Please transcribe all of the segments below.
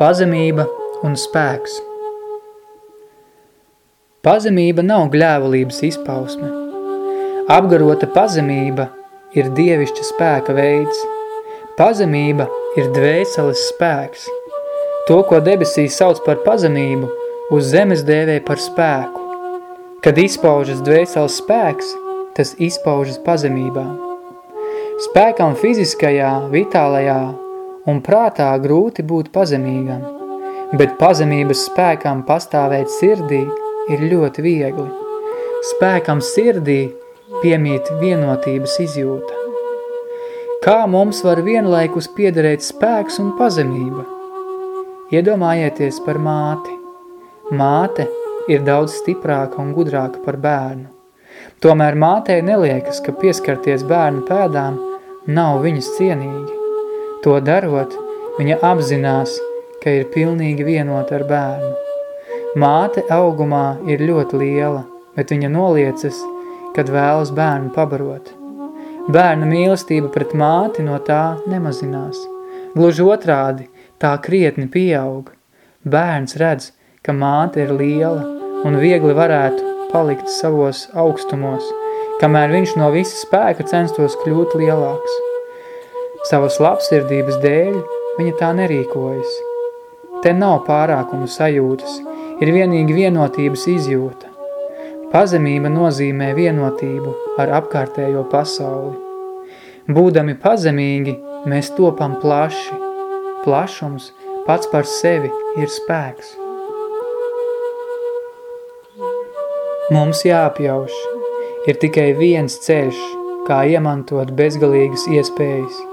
Pazemība un spēks Pazemība nav gļēvulības izpausme. Apgarota pazemība ir dievišķa spēka veids. Pazemība ir dvēseles spēks. To, ko debesīs sauc par pazemību, uz zemes dēvē par spēku. Kad izpaužas dvēseles spēks, tas izpaužas pazemībā. Spēkam fiziskajā, vitālajā un prātā grūti būt pazemīgam, bet pazemības spēkam pastāvēt sirdī ir ļoti viegli. Spēkam sirdī piemīt vienotības izjūta. Kā mums var vienlaikus piederēt spēks un pazemība? Iedomājieties par māti. Māte ir daudz stiprāka un gudrāka par bērnu. Tomēr mātei neliekas, ka pieskarties bērnu pēdām nav viņas cienīgi. To darot, viņa apzinās, ka ir pilnīgi vienota ar bērnu. Māte augumā ir ļoti liela, bet viņa noliecas, kad vēlas bērnu pabarot. Bērna mīlestība pret māti no tā nemazinās. Gluži otrādi, tā krietni pieaug. Bērns redz, ka māte ir liela un viegli varētu palikt savos augstumos, kamēr viņš no visa spēka censtos kļūt lielāks. Savas labsirdības dēļ viņa tā nerīkojas. Te nav pārākumu sajūtas, ir vienīgi vienotības izjūta. Pazemība nozīmē vienotību ar apkārtējo pasauli. Būdami pazemīgi, mēs topam plaši. Plašums pats par sevi ir spēks. Mums jāapjauš. Ir tikai viens ceļš, kā iemantot bezgalīgas iespējas –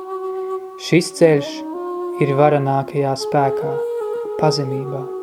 Šis ceļš ir varanākajā spēkā, pazemībā.